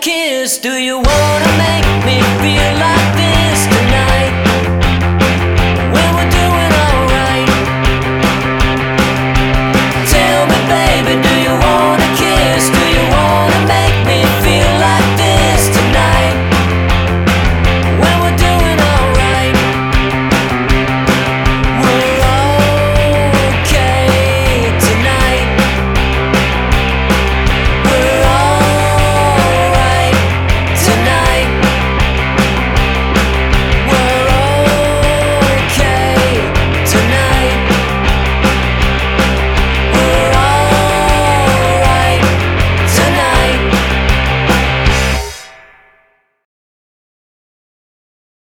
kiss. Do you wanna make